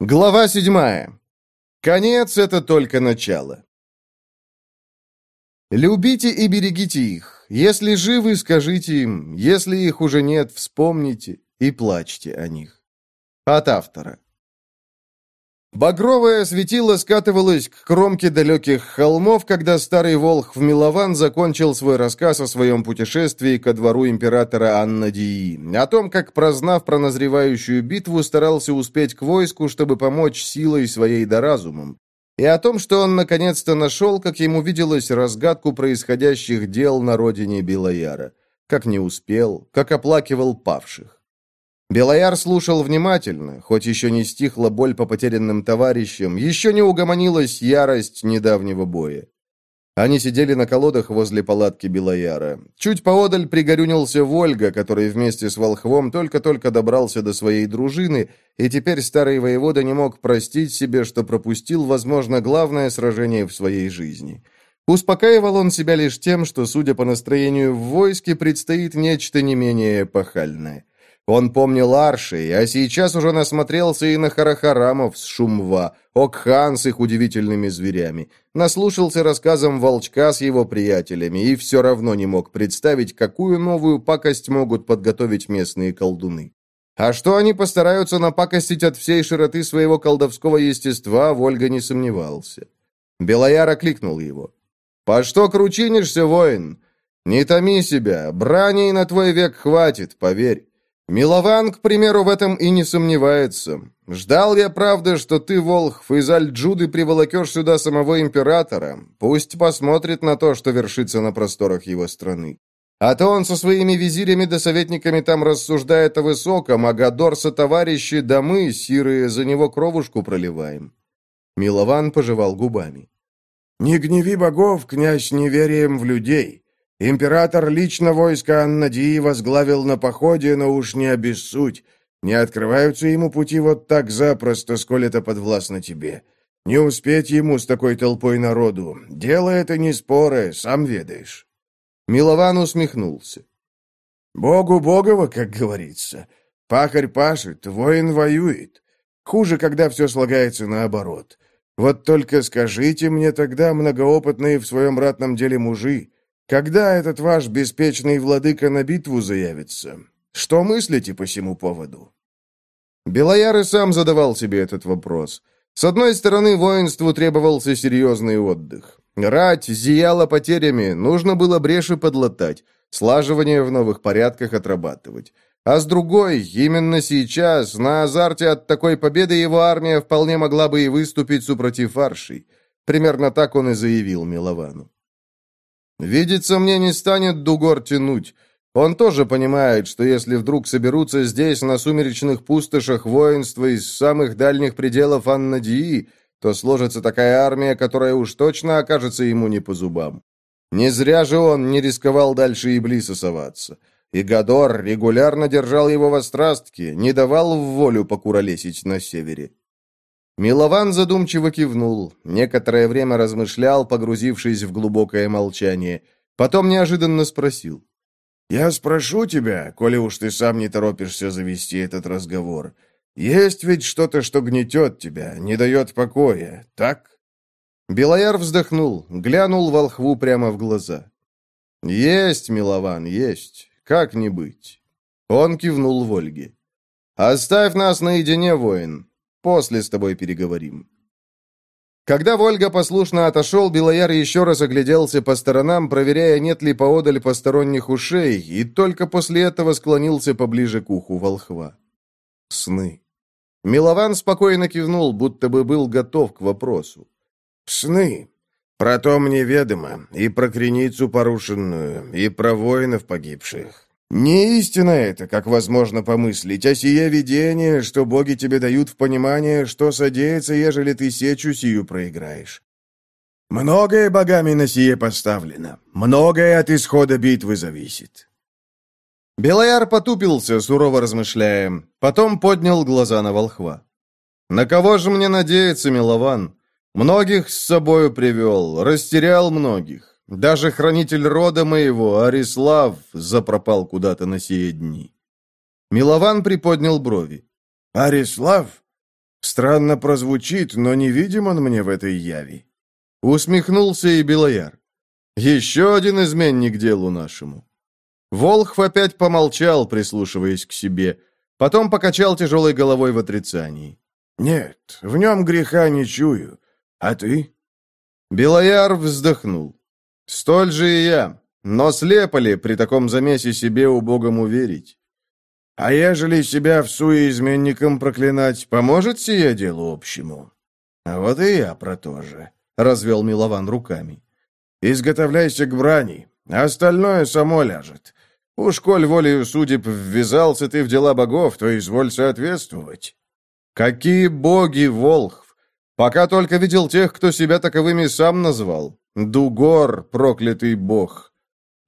Глава седьмая. Конец — это только начало. Любите и берегите их. Если живы, скажите им. Если их уже нет, вспомните и плачьте о них. От автора. Багровое светило скатывалось к кромке далеких холмов, когда старый волх в Милован закончил свой рассказ о своем путешествии ко двору императора Аннадии, о том, как, прознав про назревающую битву, старался успеть к войску, чтобы помочь силой своей да разумом, и о том, что он наконец-то нашел, как ему виделось, разгадку происходящих дел на родине Белояра, как не успел, как оплакивал павших. Белояр слушал внимательно, хоть еще не стихла боль по потерянным товарищам, еще не угомонилась ярость недавнего боя. Они сидели на колодах возле палатки Белояра. Чуть поодаль пригорюнился Вольга, который вместе с Волхвом только-только добрался до своей дружины, и теперь старый воевода не мог простить себе, что пропустил, возможно, главное сражение в своей жизни. Успокаивал он себя лишь тем, что, судя по настроению в войске, предстоит нечто не менее эпохальное. Он помнил Арши, а сейчас уже насмотрелся и на Харахарамов с Шумва, Окхан с их удивительными зверями. Наслушался рассказам Волчка с его приятелями и все равно не мог представить, какую новую пакость могут подготовить местные колдуны. А что они постараются напакостить от всей широты своего колдовского естества, Вольга не сомневался. Белояр окликнул его. «По что кручинишься, воин? Не томи себя, брани на твой век хватит, поверь. Милован, к примеру, в этом и не сомневается. Ждал я, правда, что ты, Волхв, из Аль-Джуды приволокешь сюда самого императора. Пусть посмотрит на то, что вершится на просторах его страны. А то он со своими визирями да советниками там рассуждает о высоком, а Гадор со товарищи, да мы, сирые, за него кровушку проливаем». Милован пожевал губами. «Не гневи богов, князь, неверием в людей. Император лично войско Аннадии возглавил на походе, но уж не обессудь. Не открываются ему пути вот так запросто, сколь это подвластно тебе. Не успеть ему с такой толпой народу. Дело это не споры, сам ведаешь». Милован усмехнулся. «Богу богово, как говорится. Пахарь пашет, воин воюет. Хуже, когда все слагается наоборот. Вот только скажите мне тогда, многоопытные в своем ратном деле мужи, когда этот ваш беспечный владыка на битву заявится? Что мыслите по всему поводу?» Белояр и сам задавал себе этот вопрос. С одной стороны, воинству требовался серьезный отдых. Рать зияла потерями, нужно было бреши подлатать, слаживание в новых порядках отрабатывать. А с другой, именно сейчас, на азарте от такой победы его армия вполне могла бы и выступить супротив Аршей. Примерно так он и заявил Миловану. Видится мне, не станет Дугор тянуть. Он тоже понимает, что если вдруг соберутся здесь, на сумеречных пустошах, воинства из самых дальних пределов Аннадии, то сложится такая армия, которая уж точно окажется ему не по зубам. Не зря же он не рисковал дальше и близо соваться. И Гадор регулярно держал его в острастке, не давал в волю покуролесить на севере. Милован задумчиво кивнул, некоторое время размышлял, погрузившись в глубокое молчание. Потом неожиданно спросил. «Я спрошу тебя, коли уж ты сам не торопишься завести этот разговор. Есть ведь что-то, что гнетет тебя, не дает покоя, так?» Белояр вздохнул, глянул волхву прямо в глаза. «Есть, Милован, есть. Как не быть?» Он кивнул Вольге. «Оставь нас наедине, воин. После с тобой переговорим». Когда Вольга послушно отошел, Белояр еще раз огляделся по сторонам, проверяя, нет ли поодаль посторонних ушей, и только после этого склонился поближе к уху волхва. Сны. Милован спокойно кивнул, будто бы был готов к вопросу. «Сны. Про то мне ведомо, и про креницу порушенную, и про воинов погибших. Не истина это, как возможно помыслить, а сие видение, что боги тебе дают в понимание, что содеется, ежели ты сечу сию проиграешь. Многое богами на сие поставлено, многое от исхода битвы зависит. Белояр потупился, сурово размышляя, потом поднял глаза на волхва. «На кого же мне надеяться, милован? Многих с собою привел, растерял многих. Даже хранитель рода моего, Арислав, запропал куда-то на сие дни. Милован приподнял брови. «Арислав? Странно прозвучит, но не видим он мне в этой яви». Усмехнулся и Белояр. «Еще один изменник делу нашему». Волхв опять помолчал, прислушиваясь к себе, потом покачал тяжелой головой в отрицании. «Нет, в нем греха не чую. А ты?» Белояр вздохнул. «Столь же и я. Но слепо ли при таком замесе себе убогому верить? А ежели себя в суе изменником проклинать, поможет сие делу общему? А вот и я про то же, — развел Милован руками. Изготовляйся к брани, остальное само ляжет. Уж коль волею судеб ввязался ты в дела богов, то изволь соответствовать. Какие боги, Волхв! Пока только видел тех, кто себя таковыми сам назвал. Дугор, проклятый бог.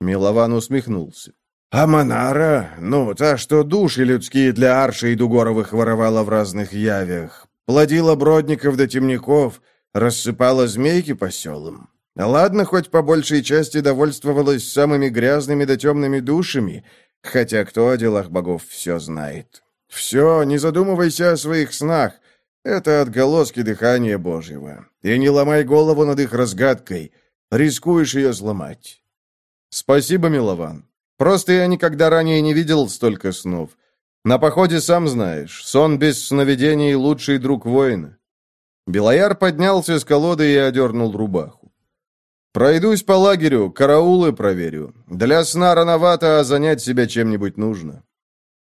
Милован усмехнулся. «А Монара? Ну, та, что души людские для Арши и Дугоровых воровала в разных явях, плодила бродников до темников, рассыпала змейки по селам. Ладно, хоть по большей части довольствовалась самыми грязными да темными душами, хотя кто о делах богов все знает. Все, не задумывайся о своих снах, это отголоски дыхания Божьего. И не ломай голову над их разгадкой, рискуешь ее сломать». «Спасибо, Милован. Просто я никогда ранее не видел столько снов. На походе, сам знаешь, сон без сновидений — лучший друг воина». Белояр поднялся с колоды и одернул рубаху. «Пройдусь по лагерю, караулы проверю. Для сна рановато, а занять себя чем-нибудь нужно».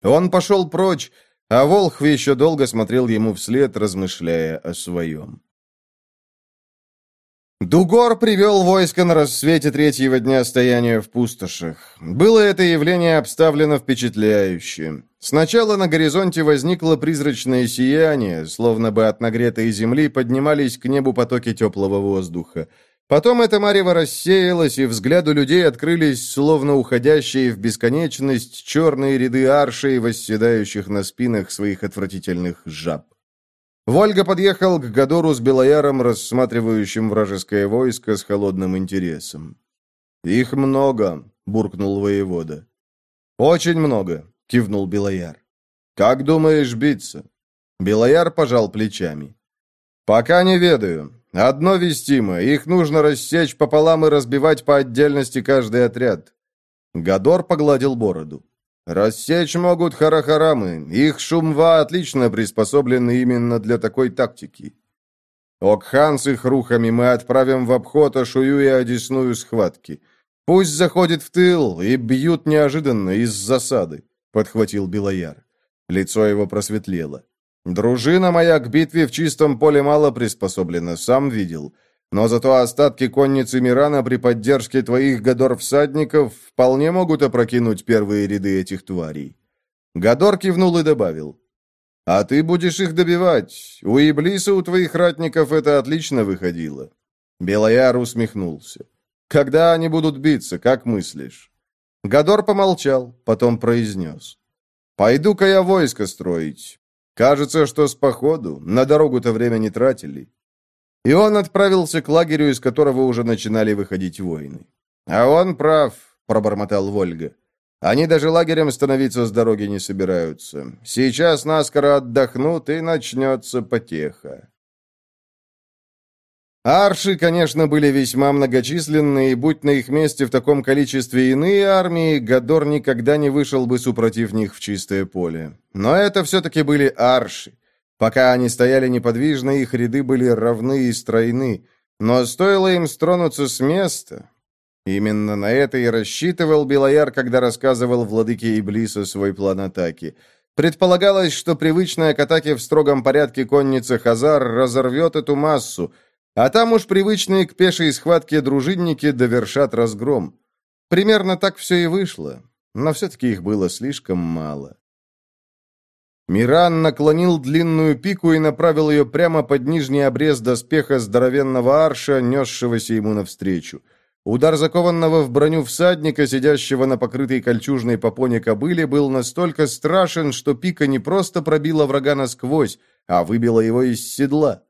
Он пошел прочь, а Волхв еще долго смотрел ему вслед, размышляя о своем. Дугор привел войско на рассвете третьего дня стояния в пустошах. Было это явление обставлено впечатляюще. Сначала на горизонте возникло призрачное сияние, словно бы от нагретой земли поднимались к небу потоки теплого воздуха. Потом это марево рассеялось, и взгляду людей открылись, словно уходящие в бесконечность, черные ряды аршей, восседающих на спинах своих отвратительных жаб. Вольга подъехал к Гадору с Белояром, рассматривающим вражеское войско с холодным интересом. «Их много», — буркнул воевода. «Очень много», — кивнул Белояр. «Как думаешь биться?» Белояр пожал плечами. «Пока не ведаю. Одно вестимо. Их нужно рассечь пополам и разбивать по отдельности каждый отряд». Гадор погладил бороду. Рассечь могут харахарамы. Их шумва отлично приспособлены именно для такой тактики. Окхан с их рухами мы отправим в обход Ашую и Одесную схватки. Пусть заходит в тыл и бьют неожиданно из засады, — подхватил Белояр. Лицо его просветлело. Дружина моя к битве в чистом поле мало приспособлена, сам видел. Но зато остатки конницы Мирана при поддержке твоих Гадор-всадников вполне могут опрокинуть первые ряды этих тварей». Гадор кивнул и добавил. «А ты будешь их добивать. У Иблиса, у твоих ратников это отлично выходило». Белояр усмехнулся. «Когда они будут биться, как мыслишь?» Гадор помолчал, потом произнес. «Пойду-ка я войско строить. Кажется, что с походу, на дорогу-то время не тратили. И он отправился к лагерю, из которого уже начинали выходить воины. «А он прав», — пробормотал Вольга. «Они даже лагерем становиться с дороги не собираются. Сейчас наскоро отдохнут, и начнется потеха». Арши, конечно, были весьма многочисленны, и будь на их месте в таком количестве иные армии, Гадор никогда не вышел бы супротив них в чистое поле. Но это все-таки были арши. Пока они стояли неподвижно, их ряды были равны и стройны, но стоило им стронуться с места... Именно на это и рассчитывал Белояр, когда рассказывал владыке Иблиса свой план атаки. Предполагалось, что привычная к атаке в строгом порядке конница Хазар разорвет эту массу, а там уж привычные к пешей схватке дружинники довершат разгром. Примерно так все и вышло, но все-таки их было слишком мало. Миран наклонил длинную пику и направил ее прямо под нижний обрез доспеха здоровенного арша, несшегося ему навстречу. Удар закованного в броню всадника, сидящего на покрытой кольчужной попоне кобыле, был настолько страшен, что пика не просто пробила врага насквозь, а выбила его из седла.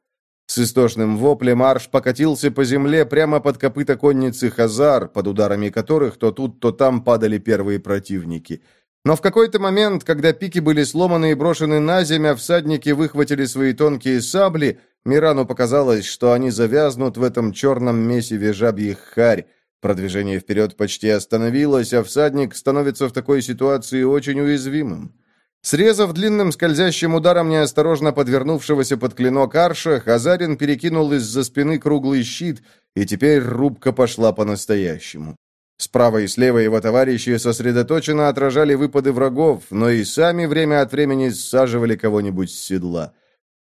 С истошным воплем арш покатился по земле прямо под копыта конницы Хазар, под ударами которых то тут, то там падали первые противники – Но в какой-то момент, когда пики были сломаны и брошены на землю, а всадники выхватили свои тонкие сабли, Мирану показалось, что они завязнут в этом черном месиве жабьих харь. Продвижение вперед почти остановилось, а всадник становится в такой ситуации очень уязвимым. Срезав длинным скользящим ударом неосторожно подвернувшегося под клинок арша, Хазарин перекинул из-за спины круглый щит, и теперь рубка пошла по-настоящему. Справа и слева его товарищи сосредоточенно отражали выпады врагов, но и сами время от времени саживали кого-нибудь с седла.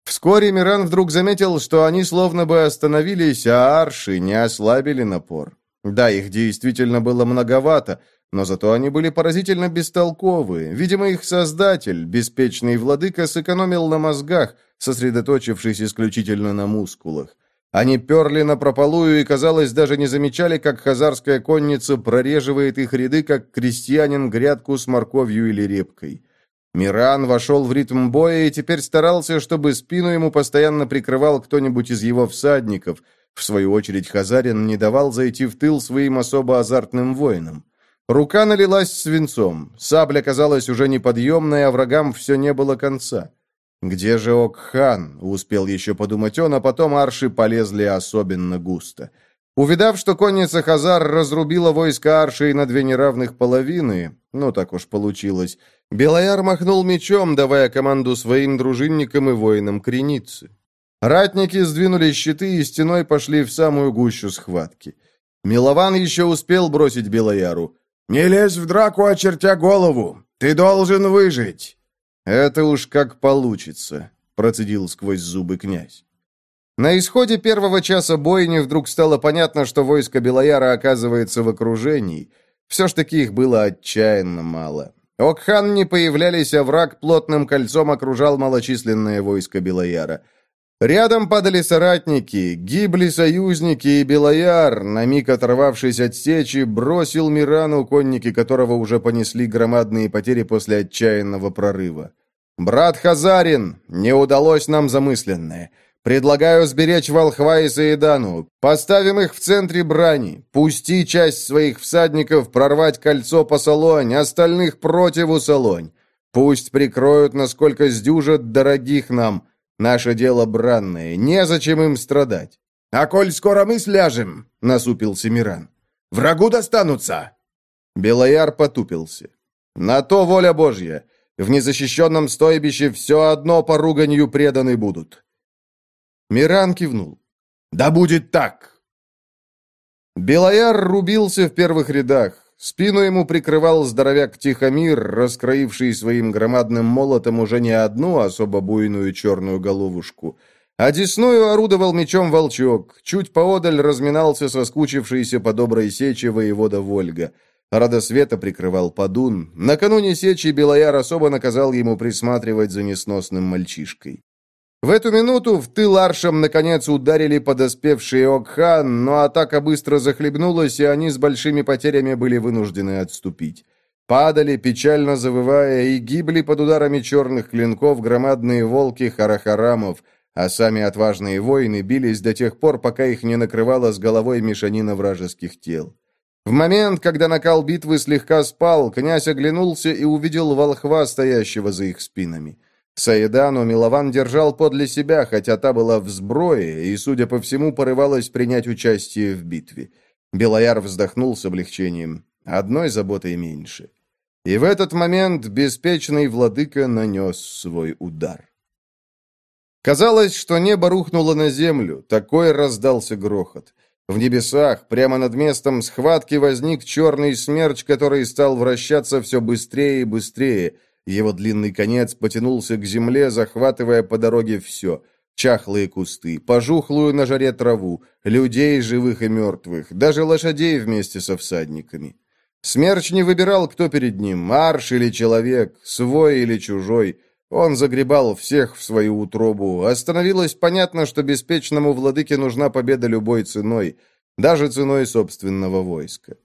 Вскоре Миран вдруг заметил, что они словно бы остановились, а арши не ослабили напор. Да, их действительно было многовато, но зато они были поразительно бестолковы. Видимо, их создатель, беспечный владыка, сэкономил на мозгах, сосредоточившись исключительно на мускулах. Они перли на прополую и, казалось, даже не замечали, как хазарская конница прореживает их ряды, как крестьянин грядку с морковью или репкой. Миран вошел в ритм боя и теперь старался, чтобы спину ему постоянно прикрывал кто-нибудь из его всадников. В свою очередь Хазарин не давал зайти в тыл своим особо азартным воинам. Рука налилась свинцом, сабля казалась уже неподъемной, а врагам все не было конца. «Где же Окхан?» — успел еще подумать он, а потом арши полезли особенно густо. Увидав, что конница Хазар разрубила войско аршей на две неравных половины, ну так уж получилось, Белояр махнул мечом, давая команду своим дружинникам и воинам креницы. Ратники сдвинули щиты и стеной пошли в самую гущу схватки. Милован еще успел бросить Белояру. «Не лезь в драку, очертя голову! Ты должен выжить!» «Это уж как получится», — процедил сквозь зубы князь. На исходе первого часа бойни вдруг стало понятно, что войско Белояра оказывается в окружении. Все ж таки их было отчаянно мало. Окхан не появлялись, а враг плотным кольцом окружал малочисленное войско Белояра. Рядом падали соратники, гибли союзники, и Белояр, на миг оторвавшись от сечи, бросил Мирану, конники которого уже понесли громадные потери после отчаянного прорыва. «Брат Хазарин, не удалось нам замысленное. Предлагаю сберечь Волхва и Саидану. Поставим их в центре брани. Пусти часть своих всадников прорвать кольцо по Солонь, остальных против Усолонь. Пусть прикроют, насколько сдюжат дорогих нам. Наше дело бранное, незачем им страдать». «А коль скоро мы сляжем», — насупился Миран, — «врагу достанутся». Белояр потупился. «На то воля Божья. В незащищенном стойбище все одно по руганью преданы будут». Миран кивнул. «Да будет так!» Белояр рубился в первых рядах. Спину ему прикрывал здоровяк Тихомир, раскроивший своим громадным молотом уже не одну особо буйную черную головушку. А десную орудовал мечом волчок. Чуть поодаль разминался соскучившийся по доброй сече воевода Вольга. Радосвета прикрывал подун. Накануне сечи Белояр особо наказал ему присматривать за несносным мальчишкой. В эту минуту в тыл аршам наконец ударили подоспевшие Окхан, но атака быстро захлебнулась, и они с большими потерями были вынуждены отступить. Падали, печально завывая, и гибли под ударами черных клинков громадные волки Харахарамов, а сами отважные воины бились до тех пор, пока их не накрывала с головой мешанина вражеских тел. В момент, когда накал битвы слегка спал, князь оглянулся и увидел волхва, стоящего за их спинами. Саидану Милован держал подле себя, хотя та была в сброе и, судя по всему, порывалась принять участие в битве. Белояр вздохнул с облегчением. Одной заботой меньше. И в этот момент беспечный владыка нанес свой удар. Казалось, что небо рухнуло на землю, такой раздался грохот. В небесах, прямо над местом схватки, возник черный смерч, который стал вращаться все быстрее и быстрее. Его длинный конец потянулся к земле, захватывая по дороге все. Чахлые кусты, пожухлую на жаре траву, людей живых и мертвых, даже лошадей вместе со всадниками. Смерч не выбирал, кто перед ним, марш или человек, свой или чужой. Он загребал всех в свою утробу. Остановилось понятно, что беспечному владыке нужна победа любой ценой, даже ценой собственного войска.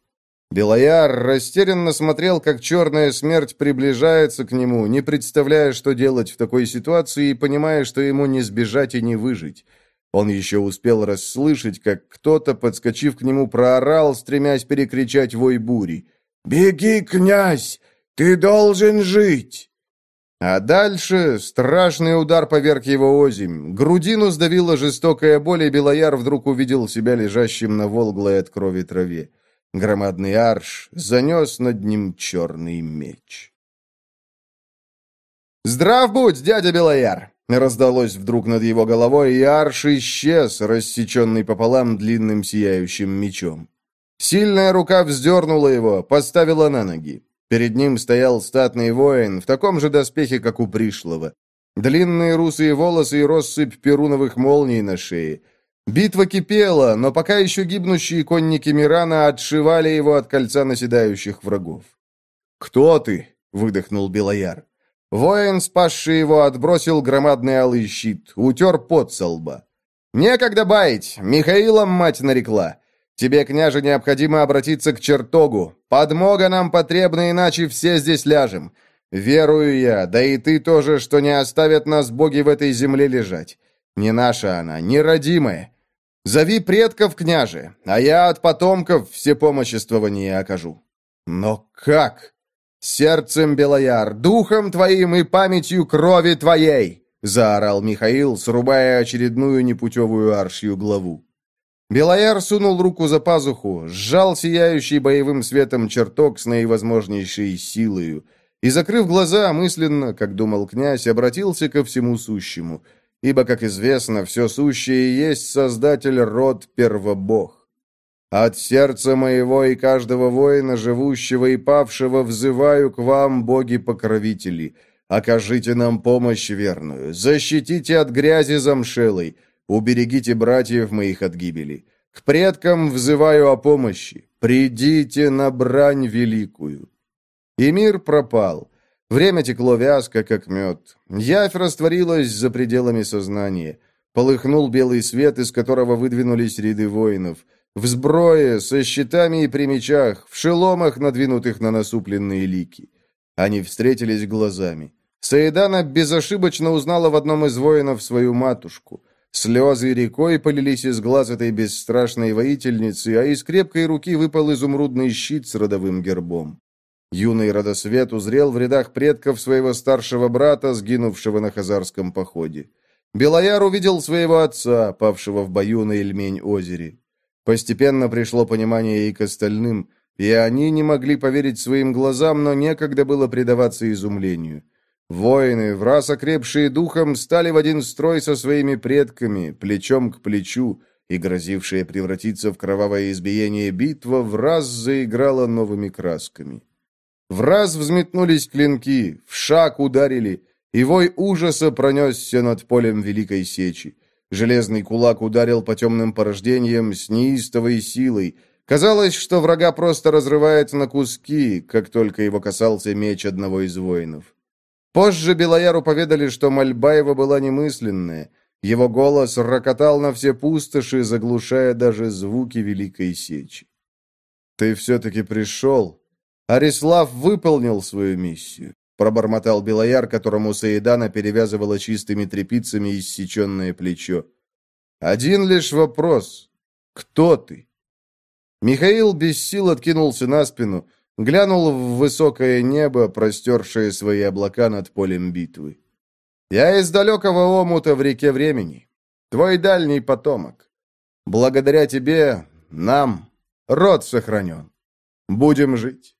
Белояр растерянно смотрел, как черная смерть приближается к нему, не представляя, что делать в такой ситуации и понимая, что ему не сбежать и не выжить. Он еще успел расслышать, как кто-то, подскочив к нему, проорал, стремясь перекричать вой бури. «Беги, князь! Ты должен жить!» А дальше страшный удар поверг его озимь. Грудину сдавила жестокая боль, и Белояр вдруг увидел себя лежащим на волглой от крови траве. Громадный арш занес над ним черный меч. «Здрав будь, дядя Белояр!» Раздалось вдруг над его головой, и арш исчез, рассеченный пополам длинным сияющим мечом. Сильная рука вздернула его, поставила на ноги. Перед ним стоял статный воин, в таком же доспехе, как у пришлого. Длинные русые волосы и россыпь перуновых молний на шее. Битва кипела, но пока еще гибнущие конники Мирана отшивали его от кольца наседающих врагов. «Кто ты?» — выдохнул Белояр. Воин, спасший его, отбросил громадный алый щит, утер пот со лба. «Некогда баять! Михаилом мать нарекла! Тебе, княже, необходимо обратиться к чертогу. Подмога нам потребна, иначе все здесь ляжем. Верую я, да и ты тоже, что не оставят нас боги в этой земле лежать. Не наша она, не родимая. Зови предков, княже, а я от потомков всепомоществование окажу». «Но как?» «Сердцем, Белояр, духом твоим и памятью крови твоей!» — заорал Михаил, срубая очередную непутевую аршью главу. Белояр сунул руку за пазуху, сжал сияющий боевым светом чертог с наивозможнейшей силою и, закрыв глаза, мысленно, как думал князь, обратился ко всему сущему, ибо, как известно, все сущее есть Создатель род Первобог. От сердца моего и каждого воина, живущего и павшего, взываю к вам, боги-покровители. Окажите нам помощь верную, защитите от грязи замшелой, Уберегите братьев моих от гибели. К предкам взываю о помощи. Придите на брань великую». И мир пропал. Время текло вязко, как мед. Явь растворилась за пределами сознания. Полыхнул белый свет, из которого выдвинулись ряды воинов. В сброе, со щитами и при мечах, в шеломах, надвинутых на насупленные лики. Они встретились глазами. Саидана безошибочно узнала в одном из воинов свою матушку. Слезы рекой полились из глаз этой бесстрашной воительницы, а из крепкой руки выпал изумрудный щит с родовым гербом. Юный родосвет узрел в рядах предков своего старшего брата, сгинувшего на хазарском походе. Белояр увидел своего отца, павшего в бою на Ильмень-озере. Постепенно пришло понимание и к остальным, и они не могли поверить своим глазам, но некогда было предаваться изумлению. Воины, в раз окрепшие духом, стали в один строй со своими предками, плечом к плечу, и грозившая превратиться в кровавое избиение битва в раз заиграла новыми красками. В раз взметнулись клинки, в шаг ударили, и вой ужаса пронесся над полем Великой Сечи. Железный кулак ударил по темным порождениям с неистовой силой. Казалось, что врага просто разрывает на куски, как только его касался меч одного из воинов. Позже Белояру поведали, что мольба его была немысленная. Его голос рокотал на все пустоши, заглушая даже звуки Великой Сечи. «Ты все-таки пришел. Арислав выполнил свою миссию», — пробормотал Белояр, которому Саидана перевязывала чистыми тряпицами иссеченное плечо. «Один лишь вопрос. Кто ты?» Михаил без сил откинулся на спину, — глянул в высокое небо, простершее свои облака над полем битвы. «Я из далекого омута в реке времени, твой дальний потомок. Благодаря тебе, нам, род сохранен. Будем жить».